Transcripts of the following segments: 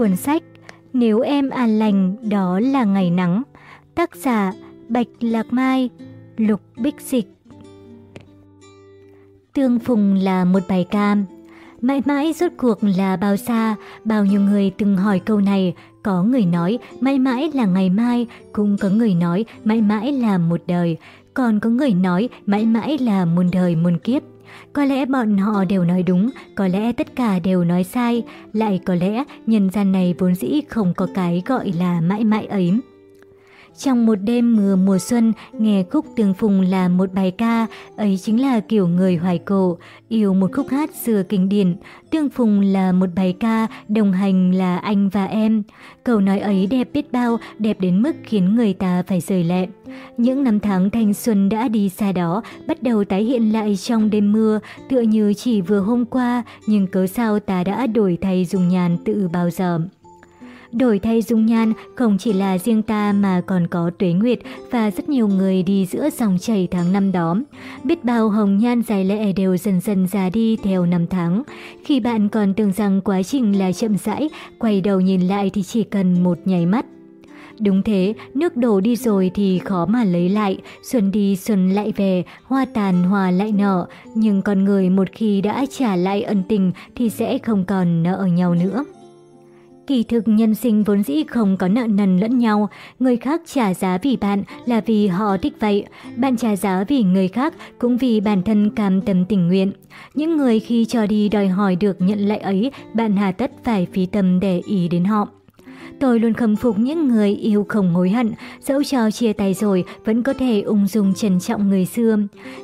Cuốn sách Nếu em an lành đó là ngày nắng Tác giả Bạch Lạc Mai Lục Bích Dịch. Tương Phùng là một bài ca. Mãi mãi rốt cuộc là bao xa, bao nhiêu người từng hỏi câu này, có người nói mãi mãi là ngày mai, cũng có người nói mãi mãi là một đời, còn có người nói mãi mãi là muôn đời muôn kiếp. Có lẽ bọn họ đều nói đúng, có lẽ tất cả đều nói sai, lại có lẽ nhân gian này vốn dĩ không có cái gọi là mãi mãi ấy. Trong một đêm mưa mùa xuân, nghe khúc Tương Phùng là một bài ca, ấy chính là kiểu người hoài cổ, yêu một khúc hát xưa kinh điển. Tương Phùng là một bài ca, đồng hành là anh và em. Câu nói ấy đẹp biết bao, đẹp đến mức khiến người ta phải rời lệ. Những năm tháng thanh xuân đã đi xa đó, bắt đầu tái hiện lại trong đêm mưa, tựa như chỉ vừa hôm qua, nhưng cớ sao ta đã đổi thay dùng nhàn tự bao giờ. Đổi thay dung nhan không chỉ là riêng ta mà còn có tuế nguyệt và rất nhiều người đi giữa dòng chảy tháng năm đó. Biết bao hồng nhan dài lệ đều dần dần già đi theo năm tháng. Khi bạn còn tưởng rằng quá trình là chậm rãi, quay đầu nhìn lại thì chỉ cần một nháy mắt. Đúng thế, nước đổ đi rồi thì khó mà lấy lại, xuân đi xuân lại về, hoa tàn hoa lại nở, nhưng con người một khi đã trả lại ân tình thì sẽ không còn nợ nhau nữa. Kỳ thực nhân sinh vốn dĩ không có nợ nần lẫn nhau, người khác trả giá vì bạn là vì họ thích vậy, bạn trả giá vì người khác cũng vì bản thân cam tâm tình nguyện. Những người khi cho đi đòi hỏi được nhận lại ấy, bạn hà tất phải phí tâm để ý đến họ. Tôi luôn khâm phục những người yêu không hối hận, dẫu cho chia tay rồi vẫn có thể ung dung trân trọng người xưa.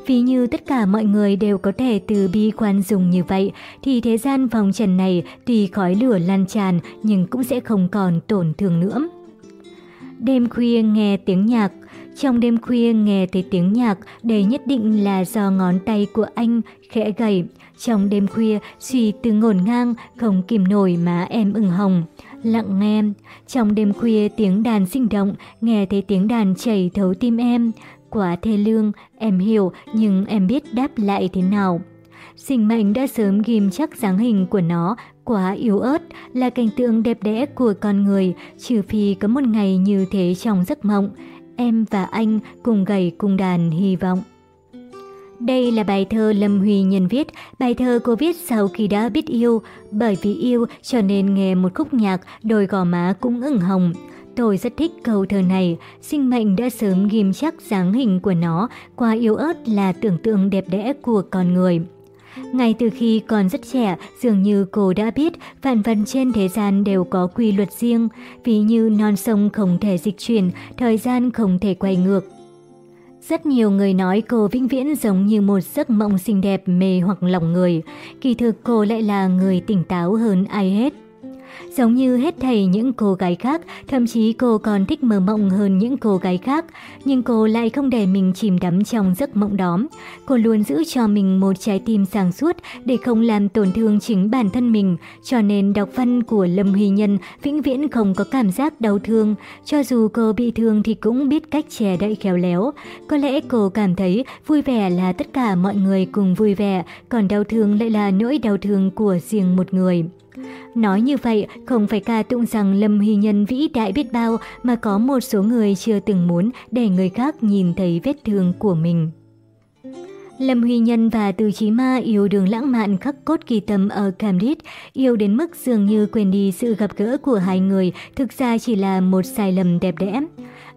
Vì như tất cả mọi người đều có thể từ bi quan dùng như vậy, thì thế gian vòng trần này tuy khói lửa lan tràn nhưng cũng sẽ không còn tổn thương nữa. Đêm khuya nghe tiếng nhạc Trong đêm khuya nghe thấy tiếng nhạc, đây nhất định là do ngón tay của anh khẽ gầy. Trong đêm khuya, suy từ ngổn ngang, không kìm nổi má em ửng hồng lặng nghe. Trong đêm khuya tiếng đàn sinh động, nghe thấy tiếng đàn chảy thấu tim em. Quá thê lương, em hiểu nhưng em biết đáp lại thế nào. Sinh mệnh đã sớm ghim chắc dáng hình của nó, quá yếu ớt, là cảnh tượng đẹp đẽ của con người, trừ phi có một ngày như thế trong giấc mộng. Em và anh cùng gầy cùng đàn hy vọng. Đây là bài thơ Lâm Huy Nhân viết, bài thơ cô viết sau khi đã biết yêu. Bởi vì yêu cho nên nghe một khúc nhạc, đôi gò má cũng ửng hồng. Tôi rất thích câu thơ này, sinh mệnh đã sớm ghim chắc dáng hình của nó, qua yếu ớt là tưởng tượng đẹp đẽ của con người. Ngay từ khi còn rất trẻ, dường như cô đã biết vạn vật trên thế gian đều có quy luật riêng, ví như non sông không thể dịch chuyển, thời gian không thể quay ngược, rất nhiều người nói cô vĩnh viễn giống như một giấc mộng xinh đẹp mê hoặc lòng người. Kỳ thực cô lại là người tỉnh táo hơn ai hết. Giống như hết thầy những cô gái khác, thậm chí cô còn thích mơ mộng hơn những cô gái khác, nhưng cô lại không để mình chìm đắm trong giấc mộng đó. Cô luôn giữ cho mình một trái tim sáng suốt để không làm tổn thương chính bản thân mình, cho nên đọc văn của Lâm Huy Nhân vĩnh viễn không có cảm giác đau thương. Cho dù cô bị thương thì cũng biết cách che đậy khéo léo. Có lẽ cô cảm thấy vui vẻ là tất cả mọi người cùng vui vẻ, còn đau thương lại là nỗi đau thương của riêng một người. Nói như vậy, không phải ca tụng rằng Lâm Hy Nhân vĩ đại biết bao mà có một số người chưa từng muốn để người khác nhìn thấy vết thương của mình. Lâm Huy Nhân và Từ Chí Ma yêu đường lãng mạn khắc cốt kỳ tâm ở Cambridge, yêu đến mức dường như quên đi sự gặp gỡ của hai người thực ra chỉ là một sai lầm đẹp đẽ.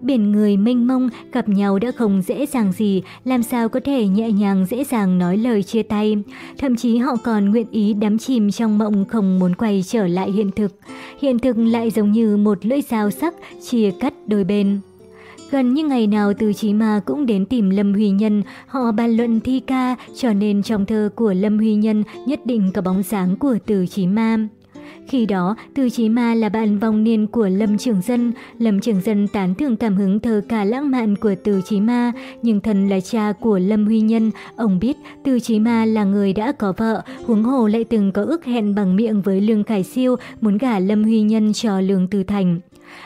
Biển người mênh mông, gặp nhau đã không dễ dàng gì, làm sao có thể nhẹ nhàng dễ dàng nói lời chia tay. Thậm chí họ còn nguyện ý đắm chìm trong mộng không muốn quay trở lại hiện thực. Hiện thực lại giống như một lưỡi dao sắc chia cắt đôi bên. Gần như ngày nào Từ Chí Ma cũng đến tìm Lâm Huy Nhân, họ bàn luận thi ca, cho nên trong thơ của Lâm Huy Nhân nhất định có bóng dáng của Từ Chí Ma. Khi đó, Từ Chí Ma là bạn vong niên của Lâm Trường Dân. Lâm Trường Dân tán thưởng cảm hứng thơ ca lãng mạn của Từ Chí Ma, nhưng thần là cha của Lâm Huy Nhân. Ông biết Từ Chí Ma là người đã có vợ, huống hồ lại từng có ước hẹn bằng miệng với Lương Khải Siêu muốn gả Lâm Huy Nhân cho Lương Tư Thành.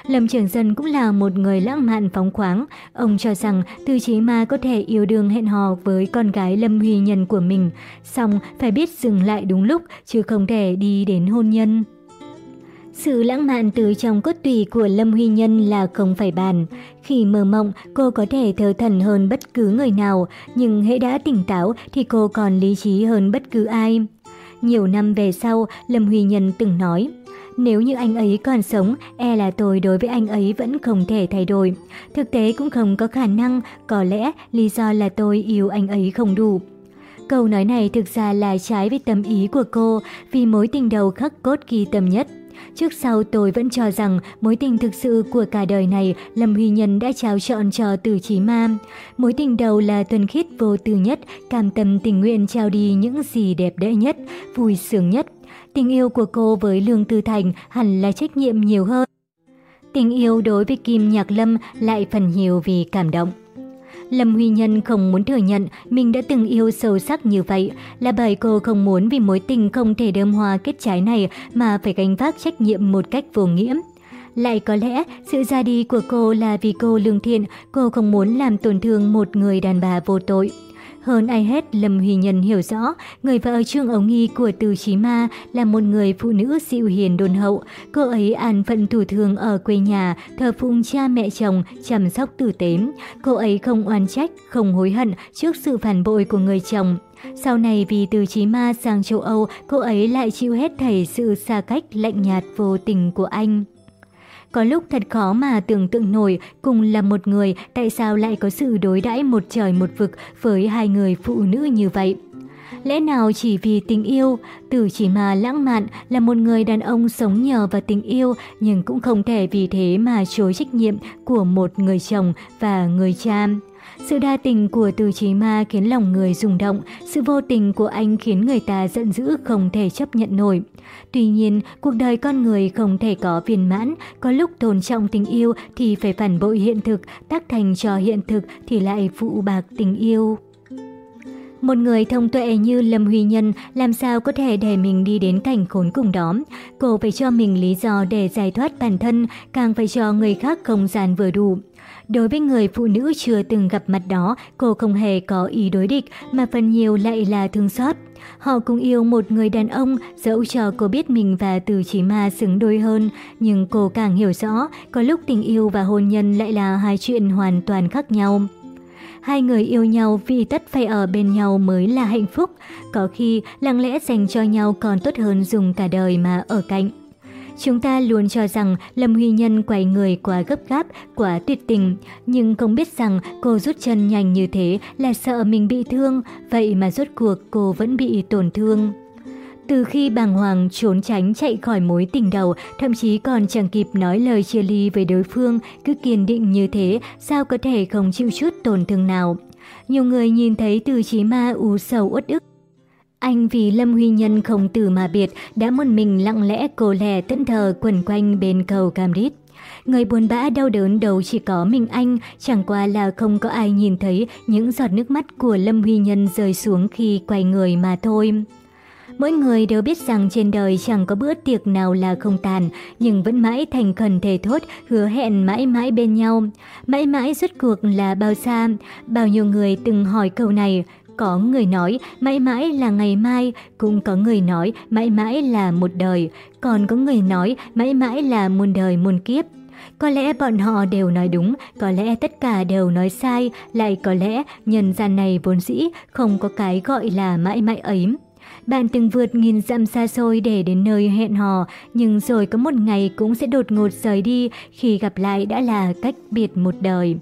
Lâm Trường Dân cũng là một người lãng mạn phóng khoáng. Ông cho rằng Từ Chí Ma có thể yêu đương hẹn hò với con gái Lâm Huy Nhân của mình, song phải biết dừng lại đúng lúc chứ không thể đi đến hôn nhân. Sự lãng mạn từ trong cốt tủy của Lâm Huy Nhân là không phải bàn. Khi mơ mộng, cô có thể thơ thần hơn bất cứ người nào, nhưng hễ đã tỉnh táo thì cô còn lý trí hơn bất cứ ai. Nhiều năm về sau, Lâm Huy Nhân từng nói, nếu như anh ấy còn sống, e là tôi đối với anh ấy vẫn không thể thay đổi. Thực tế cũng không có khả năng, có lẽ lý do là tôi yêu anh ấy không đủ. Câu nói này thực ra là trái với tâm ý của cô, vì mối tình đầu khắc cốt ghi tâm nhất. Trước sau tôi vẫn cho rằng mối tình thực sự của cả đời này Lâm Huy Nhân đã trao chọn cho Từ Chí Ma. Mối tình đầu là tuần khiết vô tư nhất, cam tâm tình nguyện trao đi những gì đẹp đẽ nhất, vui sướng nhất. Tình yêu của cô với Lương Tư Thành hẳn là trách nhiệm nhiều hơn. Tình yêu đối với Kim Nhạc Lâm lại phần nhiều vì cảm động. Lâm Huy Nhân không muốn thừa nhận mình đã từng yêu sâu sắc như vậy, là bởi cô không muốn vì mối tình không thể đơm hoa kết trái này mà phải gánh vác trách nhiệm một cách vô nghĩa. Lại có lẽ sự ra đi của cô là vì cô lương thiện, cô không muốn làm tổn thương một người đàn bà vô tội. Hơn ai hết, Lâm Huy Nhân hiểu rõ, người vợ Trương Ấu Nghi của Từ Chí Ma là một người phụ nữ dịu hiền đôn hậu. Cô ấy an phận thủ thường ở quê nhà, thờ phụng cha mẹ chồng, chăm sóc tử tế. Cô ấy không oan trách, không hối hận trước sự phản bội của người chồng. Sau này vì từ Chí Ma sang châu Âu, cô ấy lại chịu hết thảy sự xa cách lạnh nhạt vô tình của anh. Có lúc thật khó mà tưởng tượng nổi, cùng là một người, tại sao lại có sự đối đãi một trời một vực với hai người phụ nữ như vậy? Lẽ nào chỉ vì tình yêu, Tử chỉ mà lãng mạn là một người đàn ông sống nhờ vào tình yêu nhưng cũng không thể vì thế mà chối trách nhiệm của một người chồng và người cha. Sự đa tình của từ chí ma khiến lòng người rung động, sự vô tình của anh khiến người ta giận dữ không thể chấp nhận nổi. Tuy nhiên, cuộc đời con người không thể có viên mãn, có lúc tôn trọng tình yêu thì phải phản bội hiện thực, tác thành cho hiện thực thì lại phụ bạc tình yêu. Một người thông tuệ như Lâm Huy Nhân làm sao có thể để mình đi đến cảnh khốn cùng đó. Cô phải cho mình lý do để giải thoát bản thân, càng phải cho người khác không gian vừa đủ. Đối với người phụ nữ chưa từng gặp mặt đó, cô không hề có ý đối địch mà phần nhiều lại là thương xót. Họ cũng yêu một người đàn ông, dẫu cho cô biết mình và từ chỉ ma xứng đôi hơn, nhưng cô càng hiểu rõ, có lúc tình yêu và hôn nhân lại là hai chuyện hoàn toàn khác nhau. Hai người yêu nhau vì tất phải ở bên nhau mới là hạnh phúc, có khi lặng lẽ dành cho nhau còn tốt hơn dùng cả đời mà ở cạnh. Chúng ta luôn cho rằng Lâm Huy Nhân quay người quá gấp gáp, quá tuyệt tình, nhưng không biết rằng cô rút chân nhanh như thế là sợ mình bị thương, vậy mà rốt cuộc cô vẫn bị tổn thương. Từ khi bàng hoàng trốn tránh chạy khỏi mối tình đầu, thậm chí còn chẳng kịp nói lời chia ly với đối phương, cứ kiên định như thế, sao có thể không chịu chút tổn thương nào. Nhiều người nhìn thấy từ chí ma u sầu uất ức, anh vì Lâm Huy Nhân không từ mà biệt, đã một mình lặng lẽ cô lè tận thờ quẩn quanh bên cầu Cam Rít. Người buồn bã đau đớn đầu chỉ có mình anh, chẳng qua là không có ai nhìn thấy những giọt nước mắt của Lâm Huy Nhân rơi xuống khi quay người mà thôi. Mỗi người đều biết rằng trên đời chẳng có bữa tiệc nào là không tàn, nhưng vẫn mãi thành khẩn thề thốt, hứa hẹn mãi mãi bên nhau. Mãi mãi rốt cuộc là bao xa? Bao nhiêu người từng hỏi câu này, có người nói mãi mãi là ngày mai, cũng có người nói mãi mãi là một đời, còn có người nói mãi mãi là muôn đời muôn kiếp. Có lẽ bọn họ đều nói đúng, có lẽ tất cả đều nói sai, lại có lẽ nhân gian này vốn dĩ không có cái gọi là mãi mãi ấy. Bạn từng vượt nghìn dặm xa xôi để đến nơi hẹn hò, nhưng rồi có một ngày cũng sẽ đột ngột rời đi, khi gặp lại đã là cách biệt một đời.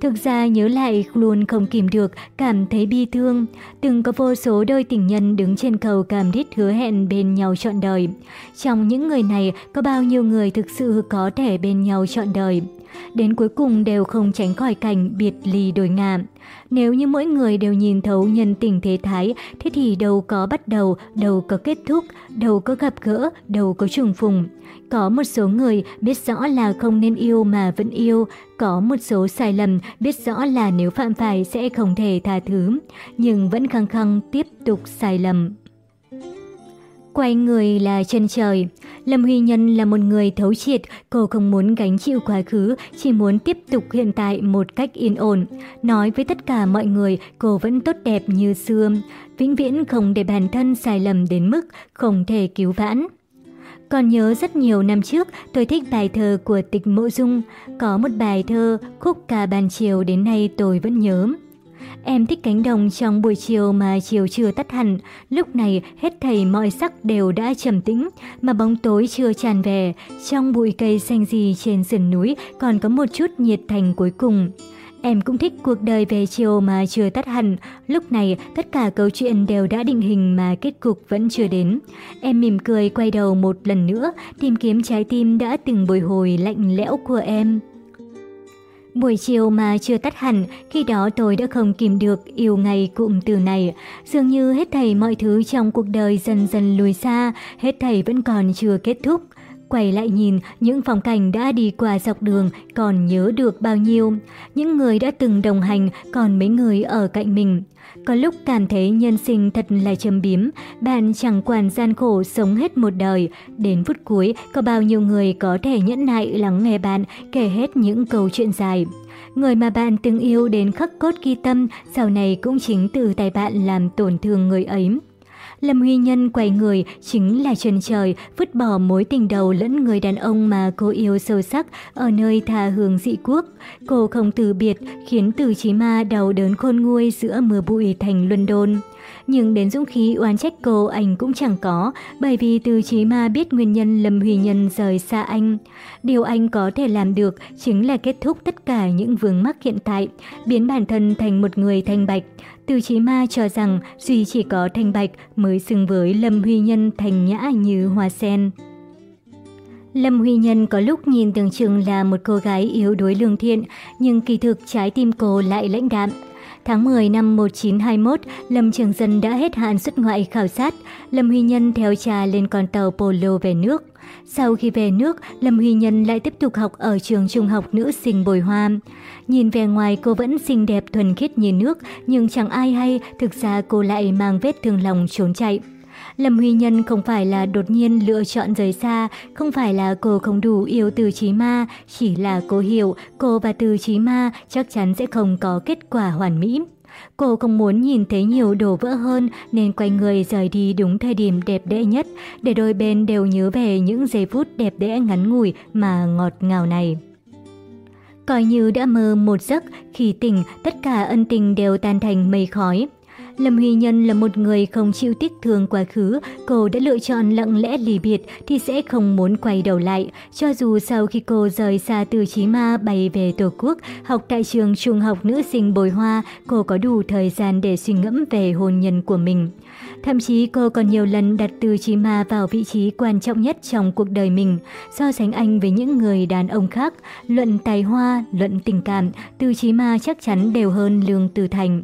Thực ra nhớ lại luôn không kìm được, cảm thấy bi thương. Từng có vô số đôi tình nhân đứng trên cầu cảm đít hứa hẹn bên nhau trọn đời. Trong những người này có bao nhiêu người thực sự có thể bên nhau trọn đời. Đến cuối cùng đều không tránh khỏi cảnh biệt ly đổi ngả. Nếu như mỗi người đều nhìn thấu nhân tình thế thái, thế thì đâu có bắt đầu, đâu có kết thúc, đâu có gặp gỡ, đâu có trùng phùng. Có một số người biết rõ là không nên yêu mà vẫn yêu, có một số sai lầm biết rõ là nếu phạm phải sẽ không thể tha thứ, nhưng vẫn khăng khăng tiếp tục sai lầm. Quay người là chân trời. Lâm Huy Nhân là một người thấu triệt, cô không muốn gánh chịu quá khứ, chỉ muốn tiếp tục hiện tại một cách yên ổn. Nói với tất cả mọi người, cô vẫn tốt đẹp như xưa, vĩnh viễn không để bản thân sai lầm đến mức không thể cứu vãn. Còn nhớ rất nhiều năm trước, tôi thích bài thơ của tịch mộ dung. Có một bài thơ, khúc ca ban chiều đến nay tôi vẫn nhớ. Em thích cánh đồng trong buổi chiều mà chiều chưa tắt hẳn. Lúc này hết thầy mọi sắc đều đã trầm tĩnh, mà bóng tối chưa tràn về. Trong bụi cây xanh gì trên sườn núi còn có một chút nhiệt thành cuối cùng. Em cũng thích cuộc đời về chiều mà chưa tắt hẳn. Lúc này, tất cả câu chuyện đều đã định hình mà kết cục vẫn chưa đến. Em mỉm cười quay đầu một lần nữa, tìm kiếm trái tim đã từng bồi hồi lạnh lẽo của em. Buổi chiều mà chưa tắt hẳn, khi đó tôi đã không kìm được yêu ngày cụm từ này. Dường như hết thảy mọi thứ trong cuộc đời dần dần lùi xa, hết thảy vẫn còn chưa kết thúc. Quay lại nhìn những phong cảnh đã đi qua dọc đường còn nhớ được bao nhiêu. Những người đã từng đồng hành còn mấy người ở cạnh mình. Có lúc cảm thấy nhân sinh thật là châm biếm, bạn chẳng quản gian khổ sống hết một đời. Đến phút cuối, có bao nhiêu người có thể nhẫn nại lắng nghe bạn kể hết những câu chuyện dài. Người mà bạn từng yêu đến khắc cốt ghi tâm, sau này cũng chính từ tay bạn làm tổn thương người ấy. Lâm Huy Nhân quay người chính là chân trời, vứt bỏ mối tình đầu lẫn người đàn ông mà cô yêu sâu sắc ở nơi tha hương dị quốc. Cô không từ biệt, khiến từ chí ma đau đớn khôn nguôi giữa mưa bụi thành London. Nhưng đến dũng khí oán trách cô anh cũng chẳng có, bởi vì từ chí ma biết nguyên nhân Lâm Huy Nhân rời xa anh. Điều anh có thể làm được chính là kết thúc tất cả những vướng mắc hiện tại, biến bản thân thành một người thanh bạch. Từ chí ma cho rằng Duy chỉ có thanh bạch mới xứng với Lâm Huy Nhân thành nhã như hoa sen. Lâm Huy Nhân có lúc nhìn tưởng chừng là một cô gái yếu đuối lương thiện, nhưng kỳ thực trái tim cô lại lãnh đạm. Tháng 10 năm 1921, Lâm Trường Dân đã hết hạn xuất ngoại khảo sát. Lâm Huy Nhân theo cha lên con tàu Polo về nước. Sau khi về nước, Lâm Huy Nhân lại tiếp tục học ở trường trung học nữ sinh Bồi Hoa. Nhìn về ngoài cô vẫn xinh đẹp thuần khiết như nước, nhưng chẳng ai hay, thực ra cô lại mang vết thương lòng trốn chạy. Lâm Huy Nhân không phải là đột nhiên lựa chọn rời xa, không phải là cô không đủ yêu từ chí ma, chỉ là cô hiểu cô và từ chí ma chắc chắn sẽ không có kết quả hoàn mỹ. Cô không muốn nhìn thấy nhiều đổ vỡ hơn nên quay người rời đi đúng thời điểm đẹp đẽ nhất để đôi bên đều nhớ về những giây phút đẹp đẽ ngắn ngủi mà ngọt ngào này. Coi như đã mơ một giấc, khi tỉnh tất cả ân tình đều tan thành mây khói. Lâm Huy Nhân là một người không chịu tiếc thương quá khứ, cô đã lựa chọn lặng lẽ lì biệt thì sẽ không muốn quay đầu lại. Cho dù sau khi cô rời xa từ Chí Ma bay về Tổ quốc, học tại trường trung học nữ sinh Bồi Hoa, cô có đủ thời gian để suy ngẫm về hôn nhân của mình. Thậm chí cô còn nhiều lần đặt từ Chí Ma vào vị trí quan trọng nhất trong cuộc đời mình, so sánh anh với những người đàn ông khác. Luận tài hoa, luận tình cảm, từ Chí Ma chắc chắn đều hơn Lương Từ Thành.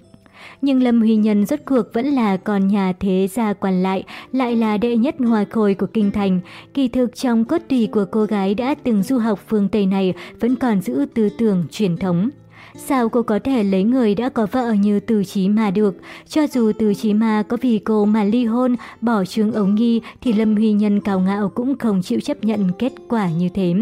Nhưng Lâm Huy Nhân rốt cuộc vẫn là con nhà thế gia quan lại, lại là đệ nhất hoa khôi của kinh thành. Kỳ thực trong cốt tùy của cô gái đã từng du học phương Tây này vẫn còn giữ tư tưởng truyền thống. Sao cô có thể lấy người đã có vợ như Từ Chí Ma được? Cho dù Từ Chí Ma có vì cô mà ly hôn, bỏ trương ống nghi thì Lâm Huy Nhân cao ngạo cũng không chịu chấp nhận kết quả như thế.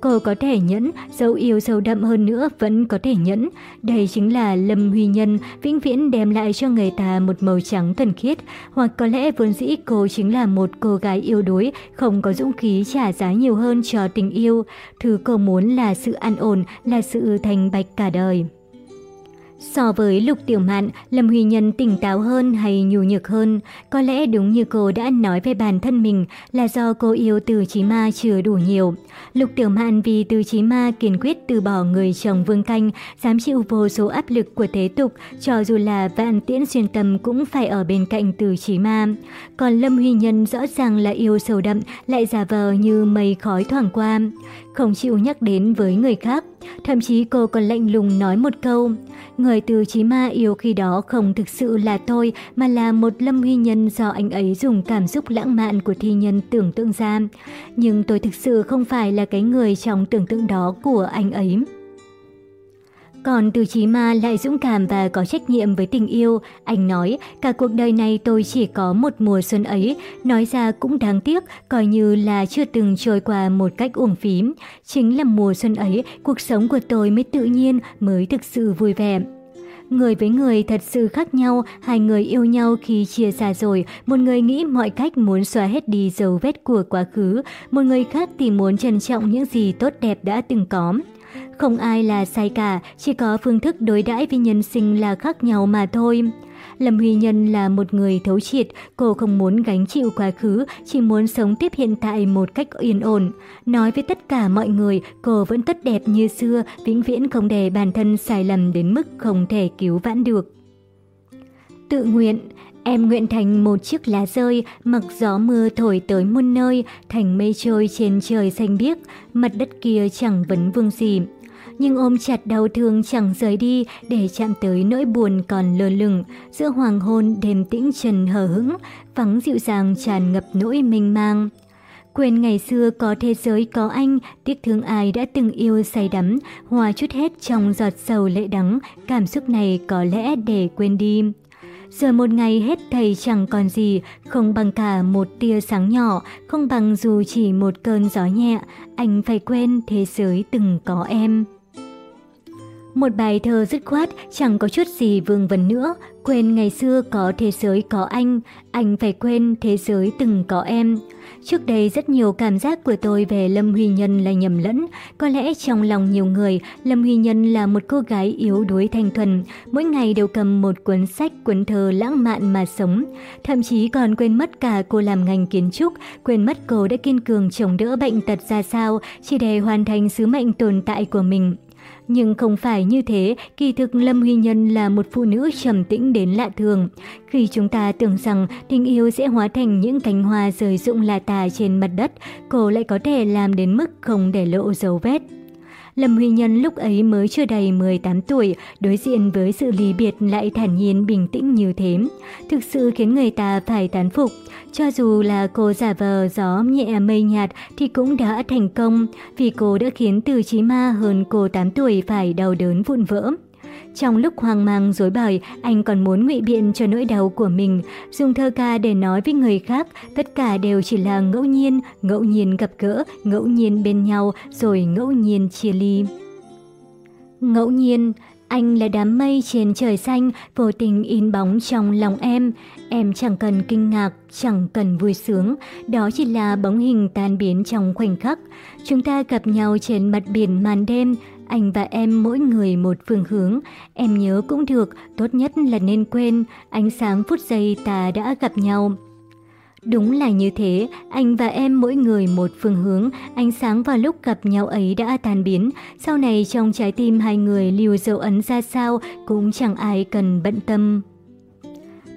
Cô có thể nhẫn, dấu yêu sâu đậm hơn nữa vẫn có thể nhẫn. Đây chính là Lâm Huy Nhân, vĩnh viễn đem lại cho người ta một màu trắng thuần khiết. Hoặc có lẽ vốn dĩ cô chính là một cô gái yêu đuối, không có dũng khí trả giá nhiều hơn cho tình yêu. Thứ cô muốn là sự an ổn, là sự thành bạch cả đời. So với Lục Tiểu Mạn, Lâm Huy Nhân tỉnh táo hơn hay nhu nhược hơn? Có lẽ đúng như cô đã nói về bản thân mình là do cô yêu từ chí ma chưa đủ nhiều. Lục Tiểu Mạn vì từ chí ma kiên quyết từ bỏ người chồng vương canh, dám chịu vô số áp lực của thế tục, cho dù là vạn tiễn xuyên tâm cũng phải ở bên cạnh từ chí ma. Còn Lâm Huy Nhân rõ ràng là yêu sâu đậm, lại giả vờ như mây khói thoảng qua, không chịu nhắc đến với người khác. Thậm chí cô còn lạnh lùng nói một câu, người từ chí ma yêu khi đó không thực sự là tôi mà là một lâm huy nhân do anh ấy dùng cảm xúc lãng mạn của thi nhân tưởng tượng ra. Nhưng tôi thực sự không phải là cái người trong tưởng tượng đó của anh ấy. Còn từ chí ma lại dũng cảm và có trách nhiệm với tình yêu. Anh nói, cả cuộc đời này tôi chỉ có một mùa xuân ấy. Nói ra cũng đáng tiếc, coi như là chưa từng trôi qua một cách uổng phí. Chính là mùa xuân ấy, cuộc sống của tôi mới tự nhiên, mới thực sự vui vẻ. Người với người thật sự khác nhau, hai người yêu nhau khi chia xa rồi, một người nghĩ mọi cách muốn xóa hết đi dấu vết của quá khứ, một người khác thì muốn trân trọng những gì tốt đẹp đã từng có. Không ai là sai cả, chỉ có phương thức đối đãi với nhân sinh là khác nhau mà thôi. Lâm Huy Nhân là một người thấu triệt, cô không muốn gánh chịu quá khứ, chỉ muốn sống tiếp hiện tại một cách yên ổn. Nói với tất cả mọi người, cô vẫn tất đẹp như xưa, vĩnh viễn không để bản thân sai lầm đến mức không thể cứu vãn được. Tự nguyện Em nguyện thành một chiếc lá rơi, mặc gió mưa thổi tới muôn nơi, thành mây trôi trên trời xanh biếc, mặt đất kia chẳng vấn vương gì nhưng ôm chặt đau thương chẳng rời đi để chạm tới nỗi buồn còn lơ lửng. Giữa hoàng hôn đêm tĩnh trần hờ hững, vắng dịu dàng tràn ngập nỗi mênh mang. Quên ngày xưa có thế giới có anh, tiếc thương ai đã từng yêu say đắm, hòa chút hết trong giọt sầu lệ đắng, cảm xúc này có lẽ để quên đi. Giờ một ngày hết thầy chẳng còn gì, không bằng cả một tia sáng nhỏ, không bằng dù chỉ một cơn gió nhẹ, anh phải quên thế giới từng có em. Một bài thơ dứt khoát, chẳng có chút gì vương vấn nữa. Quên ngày xưa có thế giới có anh, anh phải quên thế giới từng có em. Trước đây rất nhiều cảm giác của tôi về Lâm Huy Nhân là nhầm lẫn. Có lẽ trong lòng nhiều người, Lâm Huy Nhân là một cô gái yếu đuối thanh thuần. Mỗi ngày đều cầm một cuốn sách, cuốn thơ lãng mạn mà sống. Thậm chí còn quên mất cả cô làm ngành kiến trúc, quên mất cô đã kiên cường chống đỡ bệnh tật ra sao, chỉ để hoàn thành sứ mệnh tồn tại của mình. Nhưng không phải như thế, kỳ thực Lâm Huy Nhân là một phụ nữ trầm tĩnh đến lạ thường. Khi chúng ta tưởng rằng tình yêu sẽ hóa thành những cánh hoa rơi rụng là tà trên mặt đất, cô lại có thể làm đến mức không để lộ dấu vết. Lâm Huy Nhân lúc ấy mới chưa đầy 18 tuổi, đối diện với sự ly biệt lại thản nhiên bình tĩnh như thế. Thực sự khiến người ta phải tán phục. Cho dù là cô giả vờ gió nhẹ mây nhạt thì cũng đã thành công, vì cô đã khiến từ chí ma hơn cô 8 tuổi phải đau đớn vụn vỡ. Trong lúc hoang mang dối bời, anh còn muốn ngụy biện cho nỗi đau của mình, dùng thơ ca để nói với người khác, tất cả đều chỉ là ngẫu nhiên, ngẫu nhiên gặp gỡ, ngẫu nhiên bên nhau, rồi ngẫu nhiên chia ly. Ngẫu nhiên, anh là đám mây trên trời xanh, vô tình in bóng trong lòng em. Em chẳng cần kinh ngạc, chẳng cần vui sướng, đó chỉ là bóng hình tan biến trong khoảnh khắc. Chúng ta gặp nhau trên mặt biển màn đêm, anh và em mỗi người một phương hướng, em nhớ cũng được, tốt nhất là nên quên, ánh sáng phút giây ta đã gặp nhau. Đúng là như thế, anh và em mỗi người một phương hướng, ánh sáng vào lúc gặp nhau ấy đã tan biến. Sau này trong trái tim hai người lưu dấu ấn ra sao cũng chẳng ai cần bận tâm.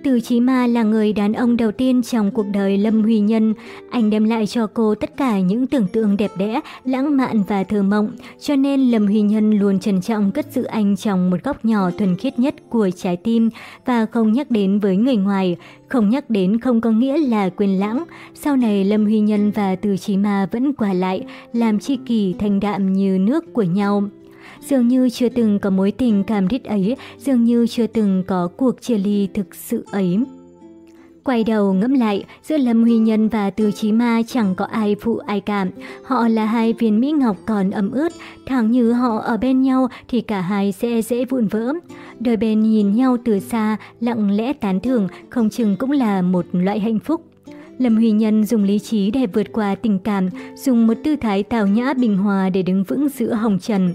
Từ Chí Ma là người đàn ông đầu tiên trong cuộc đời Lâm Huy Nhân. Anh đem lại cho cô tất cả những tưởng tượng đẹp đẽ, lãng mạn và thơ mộng. Cho nên Lâm Huy Nhân luôn trân trọng cất giữ anh trong một góc nhỏ thuần khiết nhất của trái tim và không nhắc đến với người ngoài. Không nhắc đến không có nghĩa là quên lãng. Sau này Lâm Huy Nhân và Từ Chí Ma vẫn qua lại, làm chi kỷ thanh đạm như nước của nhau. Dường như chưa từng có mối tình cảm đít ấy, dường như chưa từng có cuộc chia ly thực sự ấy. Quay đầu ngẫm lại, giữa Lâm Huy Nhân và Từ Chí Ma chẳng có ai phụ ai cảm. Họ là hai viên mỹ ngọc còn ấm ướt, thẳng như họ ở bên nhau thì cả hai sẽ dễ vụn vỡ. Đôi bên nhìn nhau từ xa, lặng lẽ tán thưởng, không chừng cũng là một loại hạnh phúc. Lâm Huy Nhân dùng lý trí để vượt qua tình cảm, dùng một tư thái tào nhã bình hòa để đứng vững giữa hồng trần.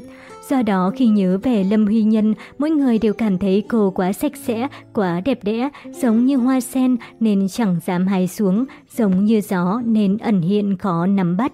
Do đó khi nhớ về Lâm Huy Nhân, mỗi người đều cảm thấy cô quá sạch sẽ, quá đẹp đẽ, giống như hoa sen nên chẳng dám hái xuống, giống như gió nên ẩn hiện khó nắm bắt.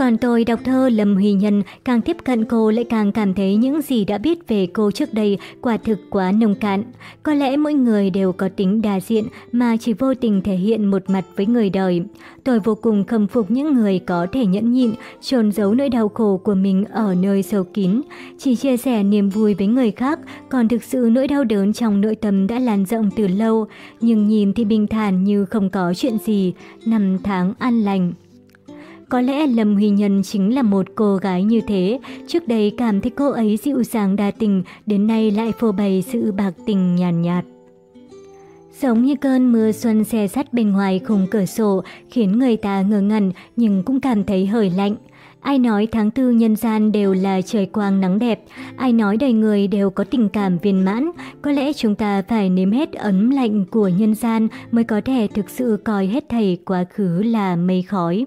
Còn tôi đọc thơ Lâm Huy Nhân càng tiếp cận cô lại càng cảm thấy những gì đã biết về cô trước đây quả thực quá nông cạn. Có lẽ mỗi người đều có tính đa diện mà chỉ vô tình thể hiện một mặt với người đời. Tôi vô cùng khâm phục những người có thể nhẫn nhịn, trồn giấu nỗi đau khổ của mình ở nơi sâu kín. Chỉ chia sẻ niềm vui với người khác, còn thực sự nỗi đau đớn trong nội tâm đã lan rộng từ lâu. Nhưng nhìn thì bình thản như không có chuyện gì, năm tháng an lành. Có lẽ Lâm Huy Nhân chính là một cô gái như thế. Trước đây cảm thấy cô ấy dịu dàng đa tình, đến nay lại phô bày sự bạc tình nhàn nhạt, nhạt. Giống như cơn mưa xuân xe sắt bên ngoài khung cửa sổ khiến người ta ngơ ngẩn nhưng cũng cảm thấy hơi lạnh. Ai nói tháng tư nhân gian đều là trời quang nắng đẹp, ai nói đời người đều có tình cảm viên mãn, có lẽ chúng ta phải nếm hết ấm lạnh của nhân gian mới có thể thực sự coi hết thầy quá khứ là mây khói.